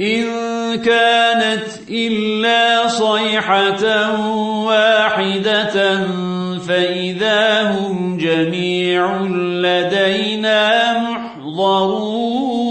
إن كانت إلا صيحة واحدة فإذا هم جميع لدينا محضرون.